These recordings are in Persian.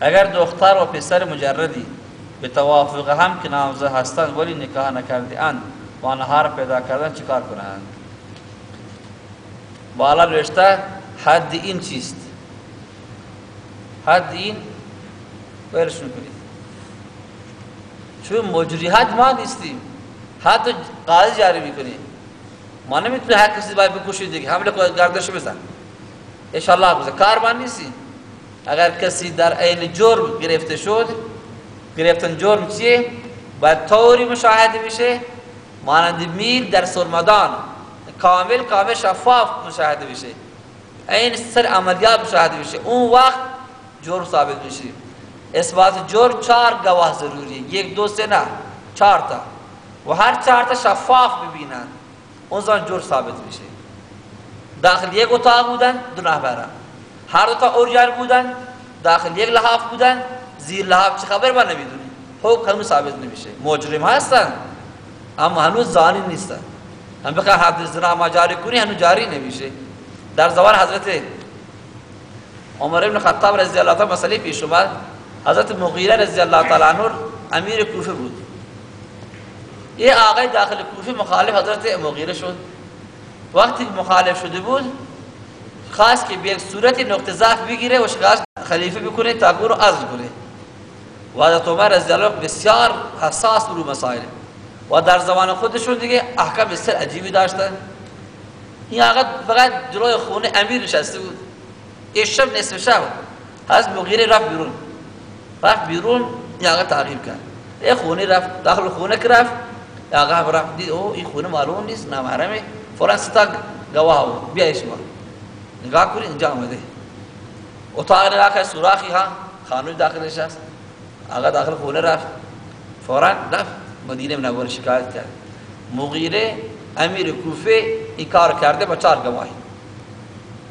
اگر دختر و پسر مجردی به توافق هم که نامزه هستند ولی نکاح نکرده اند و نهار پیدا کردن چیکار کنند؟ بالا نوشته حد این چیست؟ حد این؟ برشون کنید چون مجری حد ما نیستیم. حد قاضی جاری می‌کنیم. ما نمی‌تونه هر کسی باید بکشید دیگه. حمله گردش بزن. انشالله بزن. کار من نیستیم. اگر کسی در عین جرم گرفته شد گرفتن جرم چیه؟ باید طوری مشاهده میشه مانند میل در سرمدان کامل کامل شفاف مشاهده میشه این سر عملیات مشاهده میشه اون وقت جرم ثابت میشه. اثبات جرم چهار گواه ضروریه. یک دو سه نه چهار تا. و هر چهار تا شفاف ببینن اون زمان جرم ثابت میشه. داخل یک اتاق بودن دو نفره هر دو تا اوریان بودن داخل یک لحاف بودن زیر لحاف چه خبر ما نمی‌دونیم حکم هنوز ثابت نمیشه. مجرم هستن اما هنوز زانی نیستن. هم بخواه حد زنا ما جاری کنی هنوز جاری نمیشه. در زمان حضرت عمر ابن خطاب رضی الله تعالی مسئله پیش اومد. حضرت مغیره رضی الله تعالی عنہ امیر کوفه بود. یه آقای داخل کوفه مخالف حضرت مغیره شد. وقتی مخالف شده بود خواست که به یک صورت نقطه ضعف بگیره و شکایت خلیفه بکنه تا رو عزل کنه. و حضرت عمر رضی الله بسیار حساس رو مسائل. و در زمان خودشون دیگه احکام بسیار عجیبی داشتن. این آقا فقط جلوی خونه امیر نشسته بود. یه شب نصف شب. از مغیره رفت بیرون. رفت بیرون این آقا تعقیب کرد. یه خونه رفت داخل خونه که رفت آقا رفت دید او این خونه معلوم نیست نامحرمه. فورا ستا گواه بود. بیا شما نگاه کنید اینجا آمده. اتاق نگاه سوراخی ها خانوی داخلش هست. آقا داخل خونه رفت. فورا رفت. مدینه منوره شکایت کرد. مغیره امیر کوفه این کار کرده با چهار گواهی.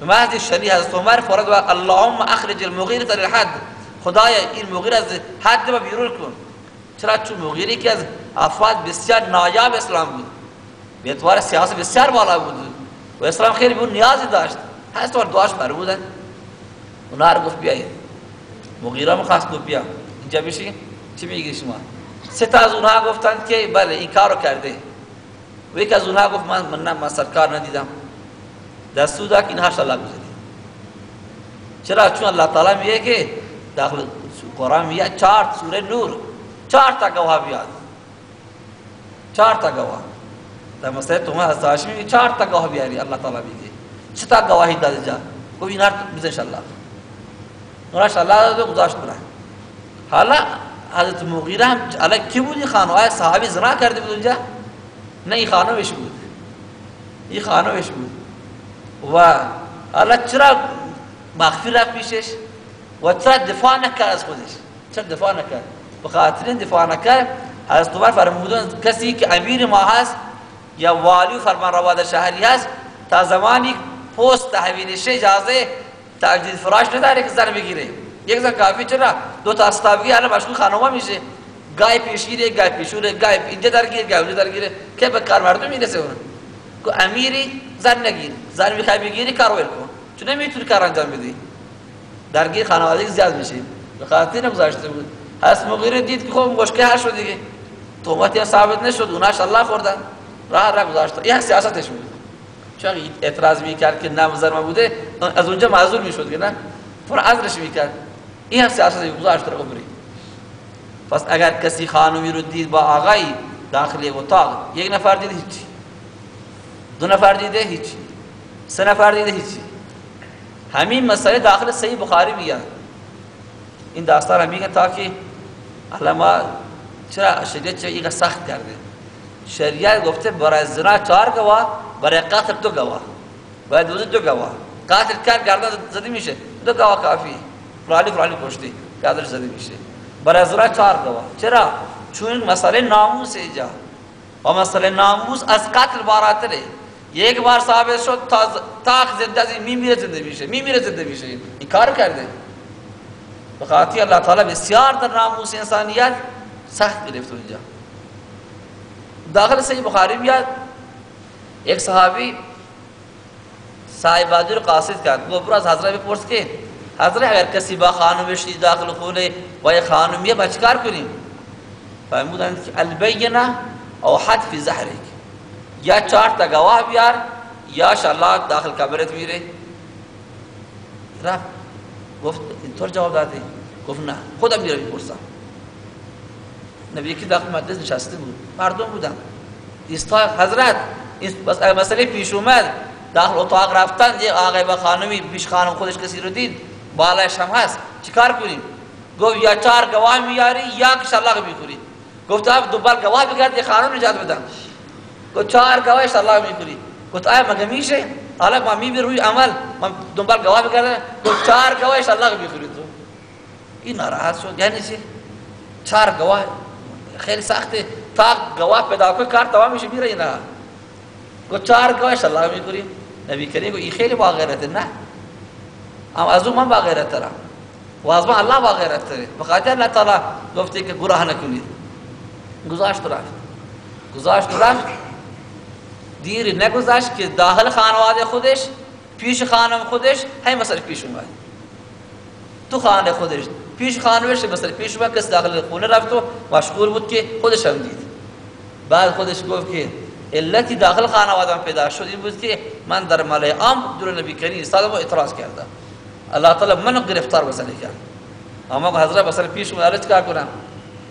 به محض شنی حضرت عمر فورا اللهم اخرج المغیره در الحد خدایا این مغیره از حد ما بیرون کن. چرا؟ چون مغیره که از افراد بسیار نایاب اسلام بود. به اعتبار سیاست بسیار بالا بود. و اسلام خیلی بود نیازی داشت. هست طور دعاش بودن. اونا رو گفت بیایید مغیره مخواست گفت بیا. اینجا بشی؟ چی میگی شما؟ سه تا از اونها گفتند که بله این کارو کرده. و یک از اونها گفت من من, من سرکار ندیدم. دستور داد که اینها شلا گذاری چرا؟ چون الله تعالی میگه که داخل قرآن میگه چهار سوره نور. چهار تا گواه بیاد. چهار تا گواه. در مسئله تو از هاشمی میگه چهار تا گواه بیاری الله تعالی میگه. چه تا گواهی داده جا گفت اینا بزن انشالله اونا انشالله داده گذاشت برن حالا حضرت مغیره هم الان کی بود این خانواده صحابی زنا کرده بود اونجا؟ نه این خانمش بود. این بود. و حالا چرا مخفی رفت پیشش؟ و چرا دفاع نکرد از خودش؟ چرا دفاع نکرد؟ به خاطر دفاع نکرد حضرت عمر فرمودن کسی که امیر ما هست یا والی فرمان روا در شهری هست تا زمانی پست تحویلش اجازه تجدید فراش نداره که زن بگیره. یک زن کافی چرا؟ دو تا استابگی الان مشغول خانوما میشه. گای پیشگیره گای پیشوره گای اینجا درگیر گای اونجا درگیره که به کار مردم می‌رسه اون. که امیری زن نگیر. زن می‌خوای بگیری کار ول کن. چون نمی‌تونی کار انجام بدی. درگیر خانواده زیاد میشه به خاطر نگذاشته بود. هست مغیره دید که خب مشکل حل شد دیگه. تومتی ثابت نشد. اوناش الله خوردن. راه راه گذاشت. این سیاستش بود. چون اعتراض می‌کرد که ما بوده از اونجا معذور می‌شد که نه؟ فور عذرش می‌کرد. این هم سیاست گذاشت در عمری پس اگر کسی خانومی رو دید با آقای داخل اتاق یک نفر دید هیچی. دو نفر دیده هیچی. سه نفر دیده هیچی. همین مسئله داخل صحیح بخاری میاد این داستان هم میگه تا که علما چرا شریعت چرا ایگه سخت کرده؟ شریعت گفته برای زنا چهار گواه برای قتل دو گواه. باید وجود دو گواه. قاتل کرد گردن زدی میشه. دو گواه کافی. فلانی فلانی کشتی. گردن زدی میشه. برای زنا چهار گواه. چرا؟ چون مسئله ناموس اینجا و مسئله ناموس از قتل باراتره. یک بار ثابت شد تا تا زنده میمیره زنده میشه. میمیره زنده میشه. این کار کرده. بخاطر الله تعالی بسیار در ناموس انسانیت سخت گرفت اونجا. داخل صحیح بخاری بیاد یک صحابی صاحب بادر قاصد کرد. گفت برو حضرت بپرس که حضرت اگر کسی با خانمش داخل خونه و یه خانمیه با چکار کنیم فرمودند که البینه او حد فی زهرک. یا چهار تا گواه بیار یا شلاق داخل کبرت میره. رفت. گفت اینطور جواب داده گفت نه. خودم میره می‌پرسم. نبی که داخل مجلس نشسته بود. مردم بودن. ایستا حضرت. بس مسئله پیش اومد داخل اتاق رفتن یه آقای با خانمی پیش خانم خودش کسی رو دید بالایش هم هست. چیکار کنیم؟ گفت یا چهار گواه میاری یا شلاق می‌خوری. گفت اب دوبار گواه بگرد یه خانم نجات بدم. گفت چهار گواه شلاق می‌خوری. گفت آیا مگه میشه؟ حالا ما میبیر روی عمل. من دنبال گواه بگردم. گفت چهار گواه شلاق می‌خوری تو. این ناراحت شد. یعنی چی؟ چهار گواه خیلی سخته. تا گواه پیدا کنی کار تمام میشه میره نه گفت چهار گواه شلاق می‌خوری نبی کریم گفت این خیلی با غیرته نه. اما از اون من با غیرت ترم و از من الله با غیرت تره بخاطر الله تعالی گفته که گناه نکنید. گذاشت رفت. گذاشت رفت. دیر نگذشت که داخل خانواده خودش پیش خانم خودش همین مسئله پیش اومد. تو خانه خودش پیش خانمش مثلا پیش اومد کس داخل خونه رفت و مشغول بود که خودش هم دید. بعد خودش گفت که علتی داخل خانواده پیدا شد. این بود که من در ملای عام دور نبی کریم صلی اعتراض کردم. الله تعالی منو گرفتار مسئله کرد. اما حضرت مثلا پیش اومد چیکار کنم؟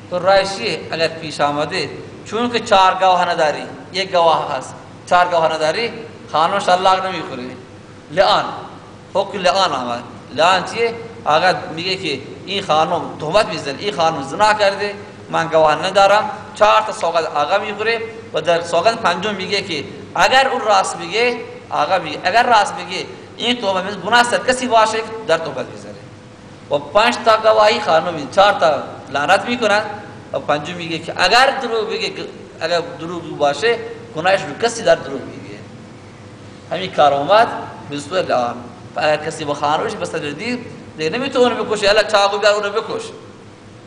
تو رایشی اگر پیش آمده چون که چهار گواه نداری یک گواه هست. چهار گواه نداری خانم شلاق نمی‌خوره. لعان حکم لعان آمد. لعان چیه؟ آقا میگه که این خانم تهمت می‌زنه. این خانم زنا کرده. من گواه ندارم. چهار تا سوغد آقا می‌خوره و در سوغد پنجم میگه که اگر اون راست میگه آقا میگه اگر راست میگه این توبه میز گناه سر کسی باشه در توبه می‌زنه و پنج تا گواهی خانم چهار تا لعنت می‌کنن. و پنجم میگه که اگر دروغ بگه اگر دروغ باشه گناهش رو کسی در دروغ میگه. همین کار اومد. به اگر کسی با خانمش بس دید دیگه نمی‌تونه بکشه. الا چاقو بیار اونو بکش.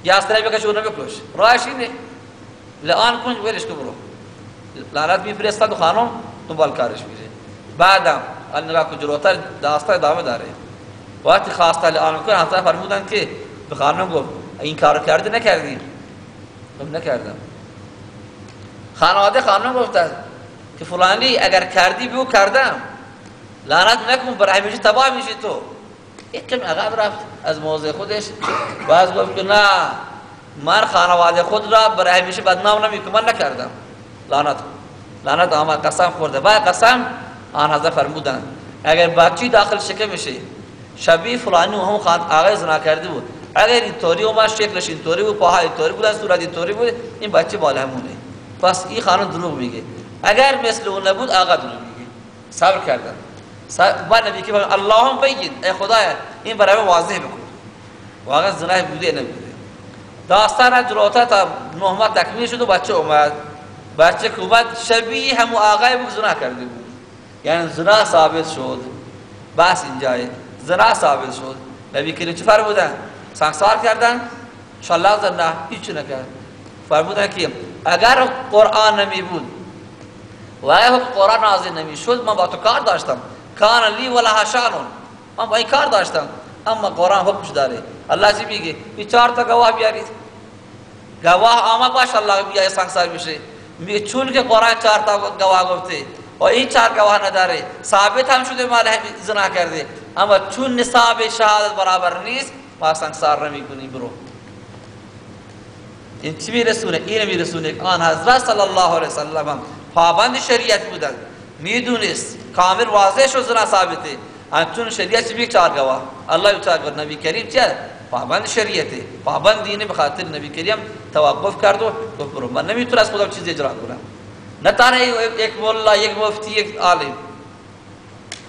یا استره بکش اونو بکش راهش اینه لعان کن ولش کن برو. لعنت میفرستن خانم دنبال کارش میره بعدم نگاه که جلوتر داستان ادامه داره. وقتی خواسته لعان می‌کنه حضرت فرمودن که به خانم گفت این کارو کردی نکردی؟ گفت نکردم. خانواده خانم گفتن که فلانی اگر کردی بگو کردم. لعنت نکن برای همیشه تباه میشی تو. یک کم عقب رفت. از موضع خودش باز گفت که نه من خانواده خود را برای همیشه بدنام نمی‌کنم من نکردم. لعنت. لعنت آمد. قسم خورده. بعد قسم. آن حضرت فرمودن اگر بچی داخل میشه شبیه فلانی هم خان آقای زنا کرده بود. اگر این طوری اومد شکلش این طوری بود پاها این طوری بود صورت این طوری بود این بچه بالا همونه پس این خانم دروغ میگه. اگر مثل اون نبود آقا دروغ میگه. صبر کردن. بعد نبی که اللهم بگید ای خدایا این برای واضح بکن واقعا زنا بوده نبوده؟ داستان جلوتر تا نه تکمیل شد و بچه اومد. بچه که اومد شبیه همو آقای بود زنا کرده بود. یعنی زنا ثابت شد. بس اینجای زنا ثابت شد. نبی کریم چه فرمودن؟ سنگسار کردن. شلاق زد نه هیچ نکرد. فرمودن که اگر قرآن نمی بود و اگر قرآن نازل نمی شد من با تو کار داشتم. کان لی و لها شانون. من با این کار داشتم. اما قرآن حکمش داره الله چی میگه این چهار تا گواه بیارید. گواه آمد باش الله بیای سنگسار میشه میگه چون که قرآن چهار تا گواه گفته. و این چهار گواه نداره. ثابت هم شده مال زنا کرده. اما چون نصاب شهادت برابر نیست ما سنگسار نمی‌کنیم برو. این چی میرسونه؟ این میرسونه. آن حضرت صلی الله علیه وسلم پابند شریعت بودن می‌دونست کامل واضح شد زنا ثابته ہاں، چون شریعت چی چهار گواه الله تعالی نبی کریم چه پابند شریعته پابند دینه به خاطر نبی کریم توقف کرد و گفت برو من نمیتونم از خودم چیزی اجرا کنم نه تنها یک مولا یک مفتی یک عالم۔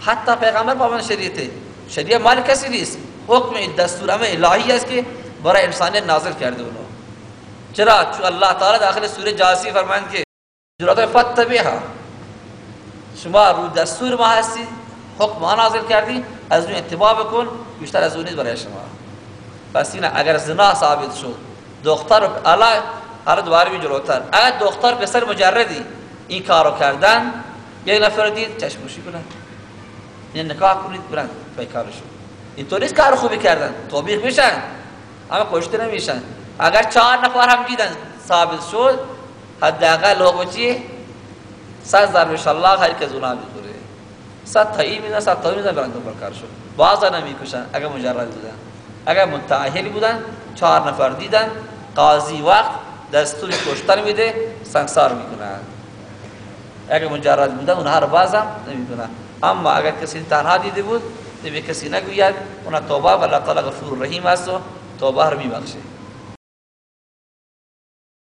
حتی پیغمبر پابند شریعته شریعت مال کسی نیست حکم دستور امر الهی است که برای انسان نازل کرده اونو چرا چون الله تعالی داخل سوره جاسی فرمایند که جرات فتبعها شما رو دستور ما هستی حکم ما نازل کردی از اون اتباع بکن بیشتر از اون نیست برای شما. پس این اگر زنا ثابت شد دختر الا حالا دوباره می جلوتر. اگر دختر پسر مجردی این کارو کردن یک نفر دید چشموشی کنن. این نکاح کنید برن به کارشون. اینطور نیست کار خوبی کردن توبیخ میشن اما کشته نمیشن. اگر چهار نفر هم دیدن ثابت شد حداقل لوگو چی صد ضرب الله هر کس اونا بخوره صد تایی میدن صد تایی میدن برن دنبال کارشون بعضا نمی‌کشن اگر مجرد بودن. اگر متعهلی بودن چهار نفر دیدن قاضی وقت دستور کشتن میده سنگسار می‌کنن. اگر مجرد بودن اونها رو بازم نمی‌کنن. اما اگر کسی تنها دیده بود به کسی نگوید اونها توبه و الله تعالی غفور رحیم است و توبه رو میبخشه.